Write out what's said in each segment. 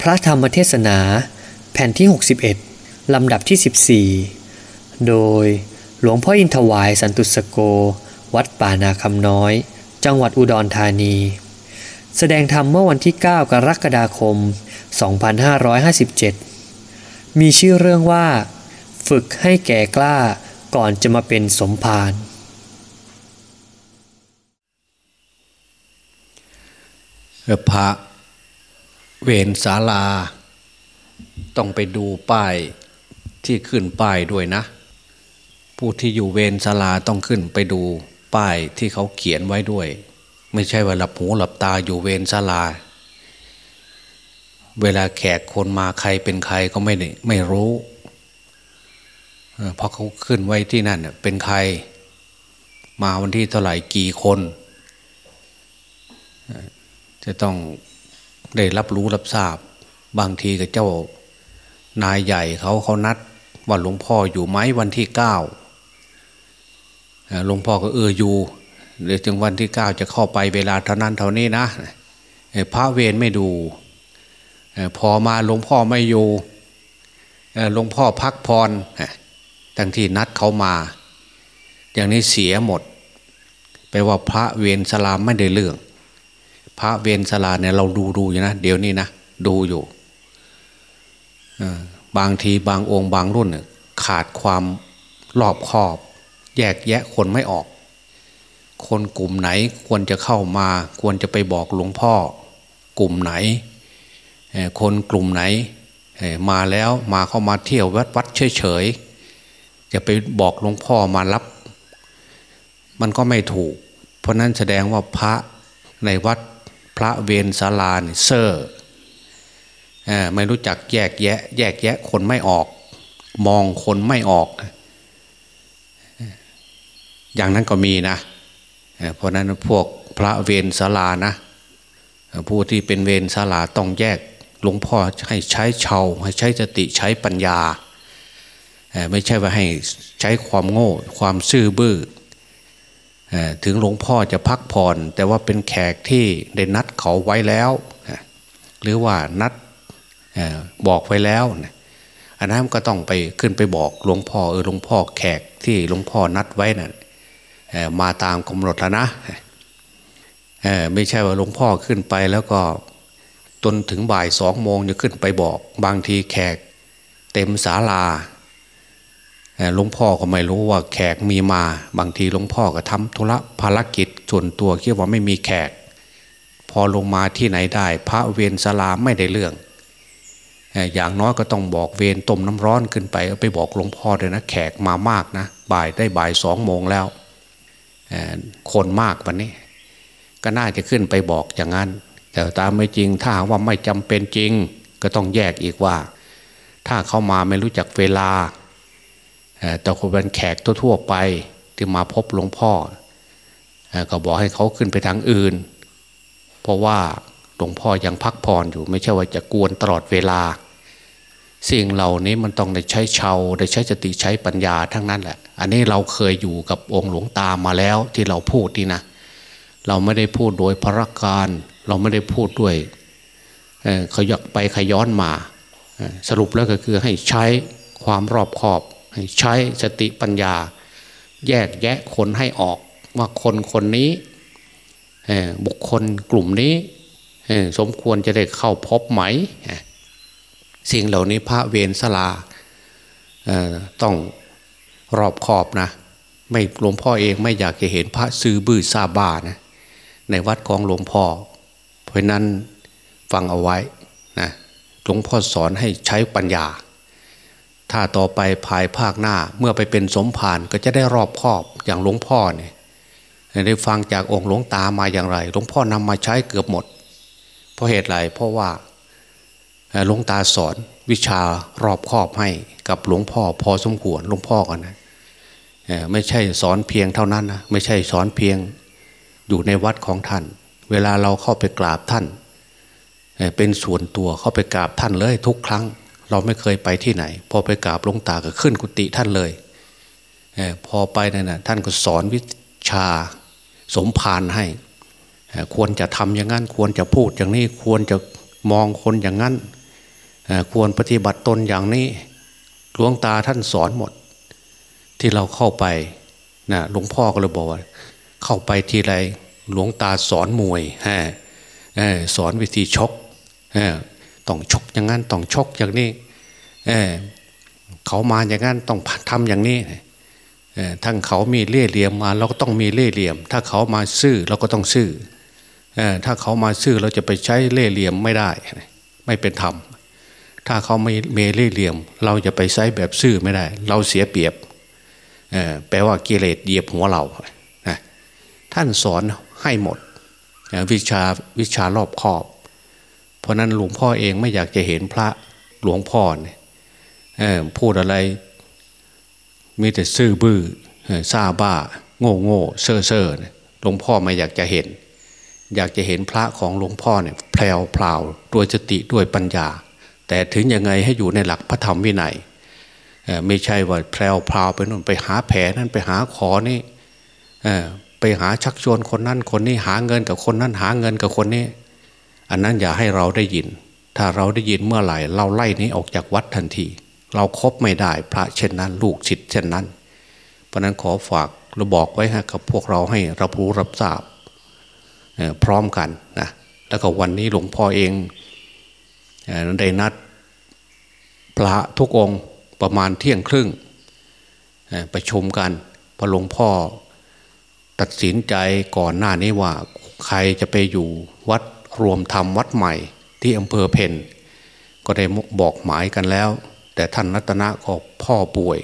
พระธรรมเทศนาแผ่นที่ 61 ลำดับที่ 14 โดยหลวงพ่ออินทวายสันตุสโก วัดป่านาคำน้อย จังหวัดอุดรธานี แสดงธรรมเมื่อวันที่ 9 กรกฎาคม 2557 มีชื่อเรื่องว่า ฝึกให้แก่กล้าก่อนจะมาเป็นสมภารพระ เวรศาลา ต้องไปดูป้ายที่ขึ้นป้ายด้วยนะ ผู้ที่อยู่เวรศาลาต้องขึ้นไปดูป้ายที่เขาเขียนไว้ด้วย ไม่ใช่ว่าหลับหูหลับตาอยู่เวรศาลา เวลาแขกคนมาใครเป็นใครก็ไม่ได้ไม่รู้เพราะเขาขึ้นไว้ที่นั่นเป็นใคร มาวันที่เท่าไหร่กี่คน จะต้อง ได้รับรู้รับทราบบางทีกับเจ้านายใหญ่เขาเขานัดว่าหลวงพ่ออยู่ไหมวันที่เก้าหลวงพ่อก็เอออยู่เดี๋ยวถึงวันที่เก้าจะเข้าไปเวลาเท่านั้นเท่านี้นะพระเวรไม่ดูพอมาหลวงพ่อไม่อยู่หลวงพ่อพักพรทั้งที่นัดเขามา อย่างนี้เสียหมดแปลว่าพระเวรสลามไม่ได้เรื่อง พระเวรสลาเนี่ยเราดูดูอยู่นะเดี๋ยวนี้นะดูอยู่บางทีบางองค์บางรุ่นขาดความรอบคอบ แยกแยะคนไม่ออก คนกลุ่มไหนควรจะเข้ามา ควรจะไปบอกหลวงพ่อ กลุ่มไหน คนกลุ่มไหนมาแล้วมาเข้ามาเที่ยววัดวัดเฉยๆจะไปบอกหลวงพ่อมารับ มันก็ไม่ถูก เพราะนั้นแสดงว่าพระในวัด พระเวรศาลาเซอร์ไม่รู้จักแยกแยะ แยกแยะคนไม่ออก มองคนไม่ออก อย่างนั้นก็มีนะ เพราะนั้นพวกพระเวรศาลานะผู้ที่เป็นเวรศาลาต้องแยกหลวงพ่อให้ใช้เชาให้ใช้สติใช้ปัญญา ไม่ใช่ว่าให้ใช้ความโง่ ความซื่อบื้อ ถึงหลวงพ่อจะพักผ่อน แต่ว่าเป็นแขกที่ได้นัดเขาไว้แล้ว หรือว่านัดบอกไว้แล้ว อันนั้นก็ต้องไปขึ้นไปบอกหลวงพ่อเออหลวงพ่อแขกที่หลวงพ่อนัดไว้นะ่ะมาตามกำหนดแล้วนะไม่ใช่ว่าหลวงพ่อขึ้นไปแล้วก็จนถึงบ่ายสองโมงจะขึ้นไปบอก บางทีแขกเต็มศาลา หลวงพ่อก็ไม่รู้ว่าแขกมีมา บางทีหลวงพ่อก็ทำธุระภารกิจส่วนตัวคิดว่าไม่มีแขก พอลงมาที่ไหนได้ พระเวรสลาไม่ได้เรื่อง อย่างน้อยก็ต้องบอกเวรต้มน้ำร้อนขึ้นไปไปบอกหลวงพ่อเลยนะแขกมามากนะ บ่ายได้บ่ายสองโมงแล้วคนมากวันนี้ ก็น่าจะขึ้นไปบอกอย่างนั้น แต่ตามไม่จริงถ้าว่าไม่จำเป็นจริง ก็ต้องแยกอีกว่า ถ้าเข้ามาไม่รู้จักเวลา แต่คนเป็นแขกทั่วๆไปที่มาพบหลวงพ่อก็บอกให้เขาขึ้นไปทางอื่น เพราะว่าหลวงพ่อยังพักผ่อนอยู่ ไม่ใช่ว่าจะกวนตลอดเวลา สิ่งเหล่านี้มันต้องได้ใช้เชาได้ใช้สติใช้ปัญญาทั้งนั้นแหละ อันนี้เราเคยอยู่กับองค์หลวงตามาแล้วที่เราพูดนี่นะ เราไม่ได้พูดโดยพระการ เราไม่ได้พูดด้วยเขาอยากไปขย้อนมา สรุปแล้วก็คือให้ใช้ความรอบคอบ ใช้สติปัญญา แยกแยะคนให้ออกว่าคนคนนี้บุคคลกลุ่มนี้สมควรจะได้เข้าพบไหม สิ่งเหล่านี้พระเวรสลาต้องรอบขอบนะ ไม่หลวงพ่อเองไม่อยากจะเห็นพระซื้อบื้อซาบานะในวัดของหลวงพ่อ เพราะนั้นฟังเอาไว้นะหลวงพ่อสอนให้ใช้ปัญญา ถ้าต่อไปภายภาคหน้าเมื่อไปเป็นสมภารก็จะได้รอบครอบอย่างหลวงพ่อเนี่ยได้ฟังจากองค์หลวงตามาอย่างไรหลวงพ่อนำมาใช้เกือบหมด เพราะเหตุไรเพราะว่าหลวงตาสอนวิชารอบครอบให้กับหลวงพ่อพอสมควรหลวงพ่อกันนะไม่ใช่สอนเพียงเท่านั้นนะไม่ใช่สอนเพียงอยู่ในวัดของท่าน เวลาเราเข้าไปกราบท่าน เป็นส่วนตัวเข้าไปกราบท่านเลยทุกครั้ง เราไม่เคยไปที่ไหน พอไปกราบหลวงตาก็ขึ้นกุฏิท่านเลยอพอไปนั่นนะท่านก็สอนวิชาสมภารให้ ควรจะทำอย่างนั้น ควรจะพูดอย่างนี้ควรจะมองคนอย่างนั้น ควรปฏิบัติตนอย่างนี้หลวงตาท่านสอนหมด ที่เราเข้าไปนะหลวงพ่อก็เลยบอกว่า เข้าไปทีไรหลวงตาสอนมวยสอนวิธีชก ต้องชกอย่างนั้นต้องชกอย่างนี้เขามาอย่างนั้นต้องทำอย่างนี้ทั้งเขามีเล่ห์เหลี่ยมมาเราก็ต้องมีเล่ห์เหลี่ยม ถ้าเขามาซื่อเราก็ต้องซื่อถ้าเขามาซื่อเราจะไปใช้เล่ห์เหลี่ยมไม่ได้ ไม่เป็นธรรม ถ้าเขาไม่เมเล่ห์เหลี่ยม เราจะไปใช้แบบซื่อไม่ได้ เราเสียเปรียบแปลว่ากิเลสเหยียบหัวเราท่านสอนให้หมดวิชาวิชารอบคอบ เพราะนั้นหลวงพ่อเองไม่อยากจะเห็นพระหลวงพ่อเนี่ยพูดอะไรมีแต่ซื่อบื้อซาบ้า โง่โง่เซ่อเซ่อหลวงพ่อไม่อยากจะเห็น อยากจะเห็นพระของหลวงพ่อเนี่ยแพรวพราวด้วยสติด้วยปัญญา แต่ถึงยังไงให้อยู่ในหลักพระธรรมวินัยไม่ใช่ว่าแพรวพราวไปนู่นไปหาแผลนั่นไปหาขอนี่ไปหาชักชวนคนนั้นคนนี้หาเงินกับคนนั้นหาเงินกับคนนี้ อันนั้นอย่าให้เราได้ยิน ถ้าเราได้ยินเมื่อไหร่ เราไล่นี้ออกจากวัดทันที เราครบไม่ได้พระเช่นนั้น ลูกศิษย์เช่นนั้น เพราะนั้นขอฝากเราบอกไว้ให้กับพวกเราให้รับรู้รับทราบพร้อมกันนะแล้วก็วันนี้หลวงพ่อเองได้นัดพระทุกองค์ประมาณเที่ยงครึ่งประชุมกันพระหลวงพ่อตัดสินใจก่อนหน้านี้ว่าใครจะไปอยู่วัด รวมธรรมวัดใหม่ที่อำเภอเพนก็ได้บอกหมายกันแล้ว แต่ท่านรัตนะก็พ่อป่วย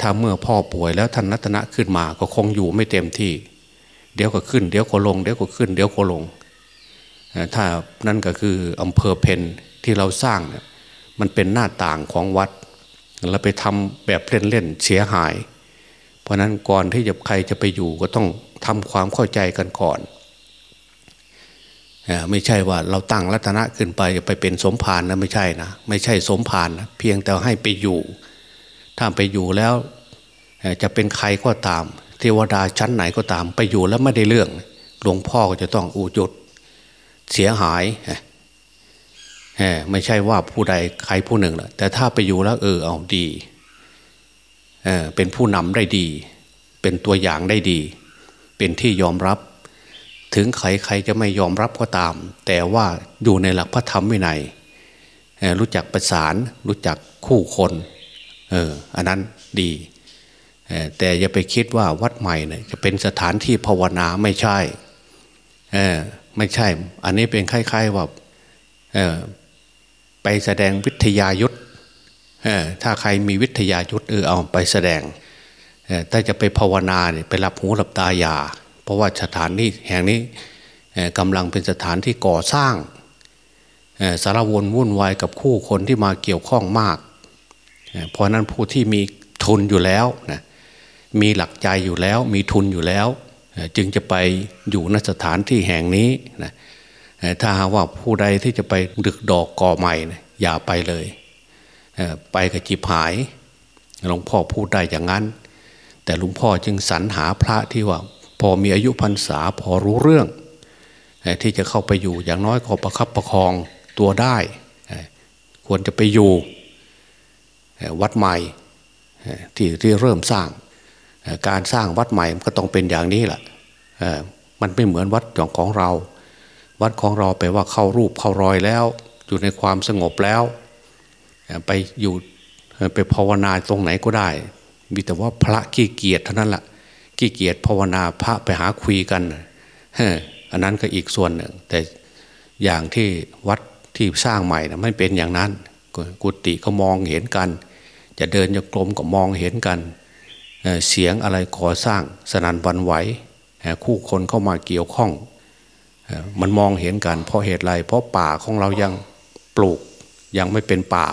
ถ้าเมื่อพ่อป่วยแล้วท่านรัตนะขึ้นมาก็คงอยู่ไม่เต็มที่ เดี๋ยวก็ขึ้น เดี๋ยวก็ลง เดี๋ยวก็ขึ้น เดี๋ยวก็ลง ถ้านั่นก็คืออำเภอเพนที่เราสร้างเนี่ยมันเป็นหน้าต่างของวัดเราไปทำแบบเล่นๆเสียหาย เพราะนั้นก่อนที่จะใครจะไปอยู่ก็ต้องทำความเข้าใจกันก่อน ไม่ใช่ว่าเราตั้งรัตนะขึ้นไปไปเป็นสมภารนะไม่ใช่นะไม่ใช่สมภารนะเพียงแต่ให้ไปอยู่ ถ้าไปอยู่แล้วจะเป็นใครก็ตาม เทวดาชั้นไหนก็ตาม ไปอยู่แล้วไม่ได้เรื่องหลวงพ่อก็จะต้องอูจุดเสียหายไม่ใช่ว่าผู้ใดใครผู้หนึ่งแหละแต่ถ้าไปอยู่แล้วเออเอาดีเเป็นผู้นำได้ดี เป็นตัวอย่างได้ดี เป็นที่ยอมรับ ถึงใครใครจะไม่ยอมรับก็ตาม แต่ว่าอยู่ในหลักพระธรรมวินัยรู้จักประสานรู้จักคู่คนเอออันนั้นดีแต่อย่าไปคิดว่าวัดใหม่เนี่ยจะเป็นสถานที่ภาวนาไม่ใช่เออไม่ใช่ อันนี้เป็นคล้ายๆว่าเออไปแสดงวิทยายุทธถ้าใครมีวิทยายุทธเออเอาไปแสดงถ้าจะไปภาวนาเนี่ยไปรับหูรับตายา ราะว่าสถานนี้แห่งนี้กำลังเป็นสถานที่ก่อสร้างสารวนวุ่นวายกับคู่คนที่มาเกี่ยวข้องมาก เพราะนั้นผู้ที่มีทุนอยู่แล้วนะมีหลักใจอยู่แล้ว มีทุนอยู่แล้ว จึงจะไปอยู่ณสถานที่แห่งนี้นะถ้าหากว่าผู้ใดที่จะไปดึกดอกก่อใหม่นะอย่าไปเลยไปกับจิบหายหลวงพ่อพูดได้อย่างนั้น แต่หลวงพ่อจึงสรรหาพระที่ว่า พอมีอายุพรรษาพอรู้เรื่อง ที่จะเข้าไปอยู่อย่างน้อยก็ประคับประคองตัวได้ ควรจะไปอยู่วัดใหม่ที่ที่เริ่มสร้าง การสร้างวัดใหม่ก็ต้องเป็นอย่างนี้แหละมันไม่เหมือนวัดของเรา วัดของเราไปว่าเข้ารูปเข้ารอยแล้ว อยู่ในความสงบแล้วไปอยู่ไปภาวนาตรงไหนก็ได้ มีแต่ว่าพระขี้เกียจเท่านั้นแหละ ขี้เกียจภาวนาพระไปหาคุยกันอันนั้นก็อีกส่วนหนึ่ง แต่อย่างที่วัดที่สร้างใหม่นะไม่เป็นอย่างนั้น กุฏิก็มองเห็นกัน จะเดินจะกลมก็มองเห็นกันเสียงอะไรก่อสร้างสนันวันไหวคู่คนเข้ามาเกี่ยวข้องมันมองเห็นกัน เพราะเหตุไรเพราะป่าของเรายังปลูกยังไม่เป็นป่า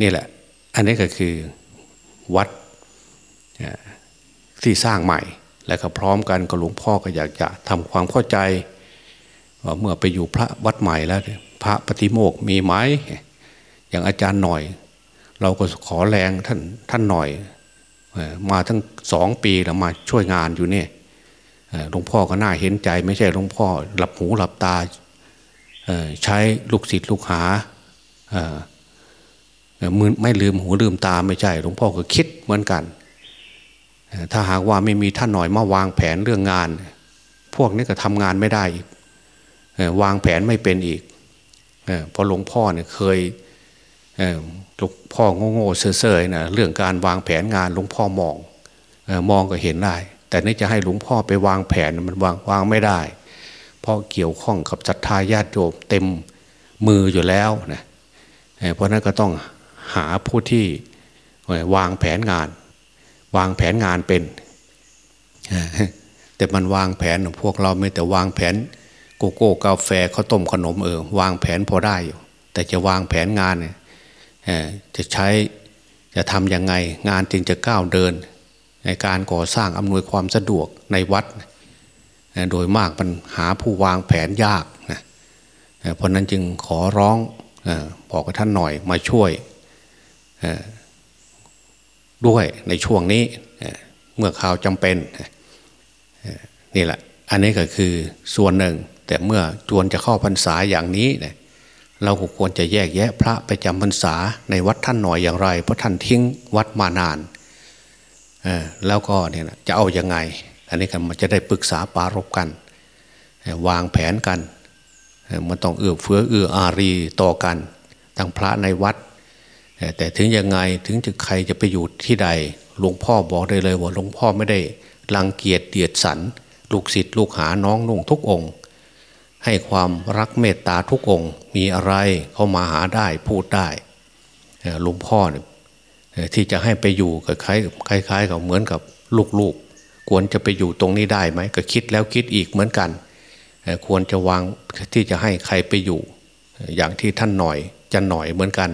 นี่แหละ อันนี้ก็คือวัด ที่สร้างใหม่ และก็พร้อมกันกับหลวงพ่อก็อยากจะทำความเข้าใจว่าเมื่อไปอยู่พระวัดใหม่แล้วพระปฏิโมกมีไหมอย่างอาจารย์หน่อย เราก็ขอแรงท่านท่านหน่อย มาทั้งสองปีแล้วมาช่วยงานอยู่เนี่ยหลวงพ่อก็น่าเห็นใจ ไม่ใช่หลวงพ่อหลับหูหลับตาใช้ลูกศิษย์ลูกหามือไม่ลืมหูลืมตาไม่ใช่หลวงพ่อก็คิดเหมือนกัน ถ้าหากว่าไม่มีท่านหน่อยมาวางแผนเรื่องงาน พวกนี้ก็ทำงานไม่ได้อีกวางแผนไม่เป็นอีกเพราะหลวงพ่อเนี่ยเคยหลวงพ่อโง่ๆเซ่อๆนะเรื่องการวางแผนงานหลวงพ่อมองมองก็เห็นได้ แต่นี่จะให้หลวงพ่อไปวางแผนมันวางวางไม่ได้ เพราะเกี่ยวข้องกับศรัทธาญาติโยมเต็มมืออยู่แล้วนะเพราะนั้นก็ต้องหาผู้ที่วางแผนงาน วางแผนงานเป็นแต่มันวางแผนพวกเราไม่แต่วางแผนโกโก้กาแฟข้าวต้มขนมเออวางแผนพอได้อยู่ แต่จะวางแผนงานเนี่ยจะใช้จะทำยังไงงานจึงจะก้าวเดิน ในการก่อสร้างอำนวยความสะดวกในวัด โดยมากมันหาผู้วางแผนยากนะเพราะนั้นจึงขอร้องบอกกับท่านหน่อยมาช่วย ด้วยในช่วงนี้เมื่อข่าวจำเป็นนี่แหละ อันนี้ก็คือส่วนหนึ่ง แต่เมื่อจวนจะเข้าพรรษาอย่างนี้เนี่ยเราควรจะแยกแยะพระไปจำพรรษาในวัดท่านหน่อยอย่างไร เพราะท่านทิ้งวัดมานานแล้วก็เนี่ยจะเอาอยัางไง อันนี้กันมันจะได้ปรึกษาปารบกัน วางแผนกันมันต้องเอื้อเฟื้อเอื้ออารีต่อกันทั้งพระในวัด แต่ถึงยังไงถึงจะใครจะไปอยู่ที่ใด หลวงพ่อบอกได้เลยว่าหลวงพ่อไม่ได้รังเกียจเดียดสัน ลูกศิษย์ลูกหาน้องนุ่งทุกองค์ ให้ความรักเมตตาทุกองค์ มีอะไรเขามาหาได้พูดได้หลวงพ่อเนี่ยที่จะให้ไปอยู่กับคล้ายคล้ายกับเหมือนกับลูกๆ ควรจะไปอยู่ตรงนี้ได้ไหมก็คิดแล้วคิดอีกเหมือนกัน ควรจะวางที่จะให้ใครไปอยู่ อย่างที่ท่านหน่อยจะหน่อยเหมือนกัน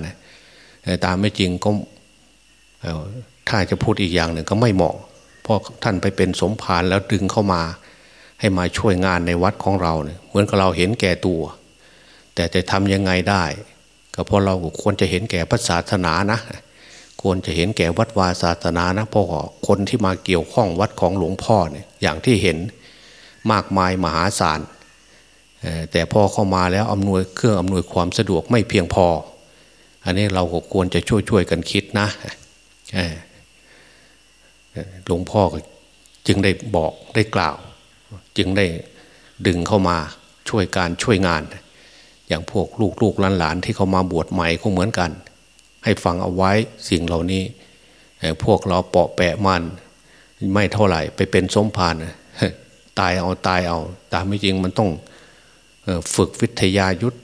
ตามไม่จริงก็ถ้าจะพูดอีกอย่างหนึ่งก็ไม่เหมาะเพราะท่านไปเป็นสมภารแล้วดึงเข้ามาให้มาช่วยงานในวัดของเราเนี่ยเหมือนกับเราเห็นแก่ตัว แต่จะทำยังไงได้ ก็เพราะเราควรจะเห็นแก่พระศาสนานะควรจะเห็นแก่วัดวาศาสนานะเพราะคนที่มาเกี่ยวข้องวัดของหลวงพ่อเนี่ยอย่างที่เห็นมากมายมหาศาลแต่พอเข้ามาแล้วอำนวยเครื่องอำนวยความสะดวกไม่เพียงพอ อันนี้เราก็ควรจะช่วยช่วยกันคิดนะหลวงพ่อจึงได้บอกได้กล่าว จึงได้ดึงเข้ามาช่วยการช่วยงาน อย่างพวกลูกลูกหลานๆที่เขามาบวชใหม่ก็เหมือนกัน ให้ฟังเอาไว้สิ่งเหล่านี้ พวกเราเปาะแปะมัน ไม่เท่าไหร่ไปเป็นสมภารตายเอาตายเอา ตามไม่จริงมันต้องฝึกวิทยายุทธ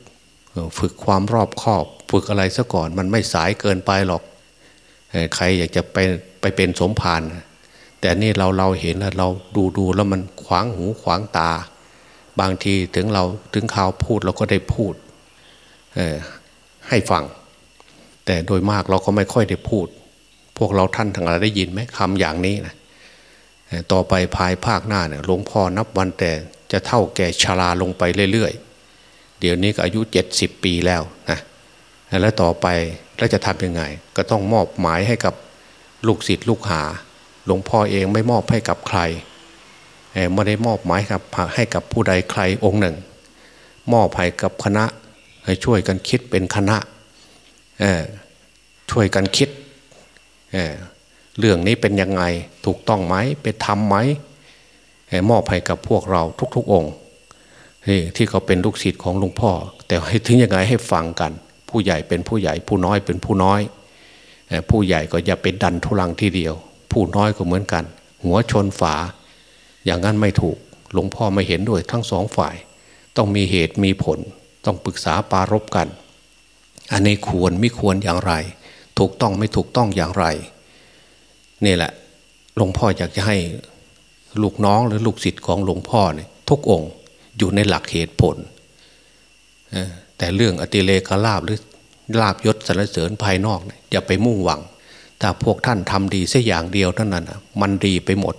ฝึกความรอบคอบ ฝึกอะไรซะก่อน มันไม่สายเกินไปหรอกใครอยากจะไปไปเป็นสมภารแต่นี่เราเราเห็นแล้วเราดูดูแล้วมันขวางหูขวางตา บางทีถึงเราถึงข่าวพูดเราก็ได้พูดให้ฟัง แต่โดยมากเราก็ไม่ค่อยได้พูด พวกเราท่านทั้งหลายได้ยินไหมคำอย่างนี้นะต่อไปภายภาคหน้าเนี่ยหลวงพ่อนับวันแต่จะเท่าแก่ชราลงไปเรื่อยๆ เดี๋ยวนี้ก็อายุเจ็ดสิบปีแล้วนะแล้วต่อไปแล้วจะทำยังไง ก็ต้องมอบหมายให้กับลูกศิษย์ลูกหา หลวงพ่อเองไม่มอบให้กับใครไม่ได้มอบหมายครับให้กับผู้ใดใครองค์หนึ่ง มอบให้กับคณะให้ช่วยกันคิดเป็นคณะช่วยกันคิดเเรื่องนี้เป็นยังไงถูกต้องไหมเป็นธรรมไหมมอบให้กับพวกเราทุกๆองค์ ที่เขาเป็นลูกศิษย์ของหลวงพ่อ แต่ให้ถึงยังไงให้ฟังกัน ผู้ใหญ่เป็นผู้ใหญ่ผู้น้อยเป็นผู้น้อย ผู้ใหญ่ก็อย่าเป็นดันทุลังทีเดียว ผู้น้อยก็เหมือนกัน หัวชนฝา อย่างนั้นไม่ถูกหลวงพ่อไม่เห็นด้วยทั้งสองฝ่าย ต้องมีเหตุมีผล ต้องปรึกษาปารบกัน อันนี้ควรไม่ควรอย่างไร ถูกต้องไม่ถูกต้องอย่างไรนี่แหละหลวงพ่ออยากจะให้ลูกน้องหรือลูกศิษย์ของหลวงพ่อเนี่ยทุกองค์ อยู่ในหลักเหตุผล แต่เรื่องอติเลกลาบหรือลาบยศสรรเสริญภายนอก อย่าไปมุ่งหวัง ถ้าพวกท่านทำดีสักอย่างเดียวเท่านั้นมันดีไปหมด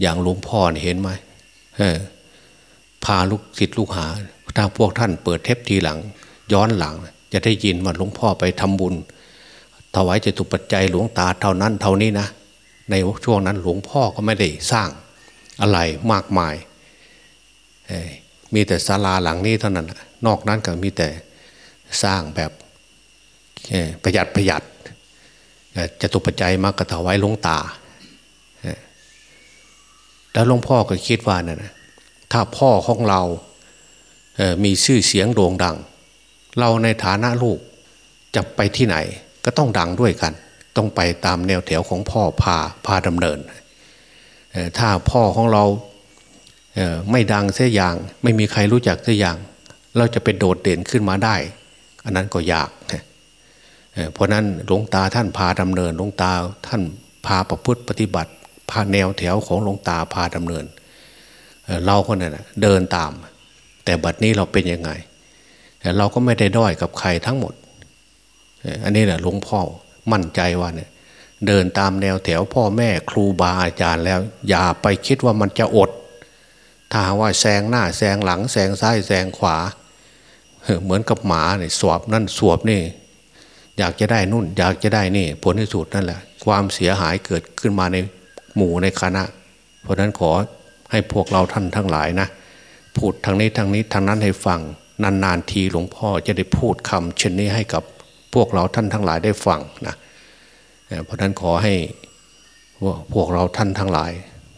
อย่างหลวงพ่อเห็นไหมพาลูกศิษย์ลูกหา ถ้าพวกท่านเปิดเทปทีหลัง ย้อนหลัง จะได้ยินว่าหลวงพ่อไปทำบุญถวายจตุปัจจัยหลวงตาเท่านั้นเท่านี้นะ ในช่วงนั้นหลวงพ่อก็ไม่ได้สร้างอะไรมากมาย มีแต่ศาลาหลังนี้เท่านั้น นอกนั้นก็มีแต่สร้างแบบประหยัดประหยัดจะตุปัจจัยมากกระถวายลงตา แล้วหลวงพ่อก็คิดว่านะ่ะถ้าพ่อของเรามีชื่อเสียงโด่งดัง เราในฐานะลูกจะไปที่ไหนก็ต้องดังด้วยกัน ต้องไปตามแนวแถวของพ่อพาพาดำเนิน ถ้าพ่อของเรา ไม่ดังเสียอย่าง ไม่มีใครรู้จักเสียอย่าง เราจะเป็นโดดเด่นขึ้นมาได้ อันนั้นก็ยากเพราะนั้นหลวงตาท่านพาดำเนินหลวงตาท่านพาประพฤติปฏิบัติ พาแนวแถวของหลวงตาพาดำเนินเราคนนั้นเดินตาม แต่บัดนี้เราเป็นยังไงเราก็ไม่ได้ด้อยกับใครทั้งหมด อันนี้แหละหลวงพ่อมั่นใจว่าเนี่ยเดินตามแนวแถวพ่อแม่ครูบาอาจารย์แล้ว อย่าไปคิดว่ามันจะอด ถ้าว่าแซงหน้าแซงหลังแซงซ้ายแซงขวา เหมือนกับหมาเนี่ยสวบนั่นสวบนี่ อยากจะได้นุ่น อยากจะได้นี่ ผลที่สุดนั่นแหละ ความเสียหายเกิดขึ้นมาในหมู่ในคณะ เพราะนั้นขอให้พวกเราท่านทั้งหลายนะพูดทางนี้ทางนี้ทางนั้นให้ฟังนานๆทีหลวงพ่อจะได้พูดคำเช่นนี้ให้กับพวกเราท่านทั้งหลายได้ฟังนะเพราะนั้นขอให้พวกเราท่านทั้งหลาย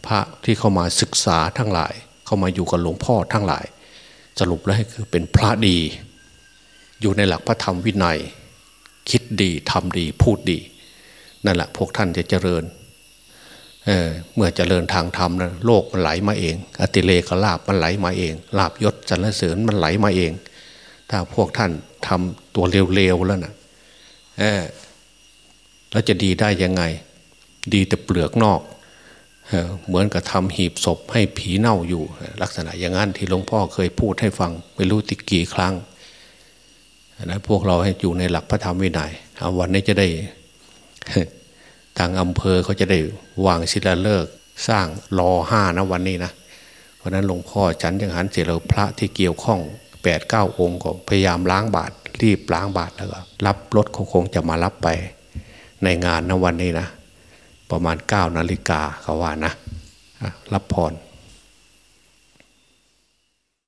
พระที่เข้ามาศึกษาทั้งหลาย เข้ามาอยู่กับหลวงพ่อทั้งหลาย สรุปแล้วคือเป็นพระดี อยู่ในหลักพระธรรมวินัย คิดดีทำดีพูดดี นั่นแหละพวกท่านจะเจริญเเมื่อเจริญทางธรรมนะโลกมันไหลมาเอง อติเลกลาบมันไหลมาเองลาบยศสรรเสริญมันไหลมาเอง ถ้าพวกท่านทำตัวเร็วๆแล้วนะแล้วจะดีได้ยังไง ดีแต่เปลือกนอก เหมือนกับทำหีบศพให้ผีเน่าอยู่ ลักษณะอย่างนั้นที่หลวงพ่อเคยพูดให้ฟังไม่รู้ติกี่ครั้งนะพวกเราให้อยู่ในหลักพระธรรมวินัยวันนี้จะได้ทางอำเภอเขาจะได้วางศิลาฤกษ์สร้างรอห้านะวันนี้นะเพราะนั้นหลวงพ่อฉันยังหันเสร็จแล้วพระที่เกี่ยวข้องแปดเก้าองค์ก็พยายามล้างบาตรรีบล้างบาตรแล้วก็รับรถคงจะมารับไปในงานนะวันนี้นะ ประมาณเก้านาฬิกาเขาว่านะรับพร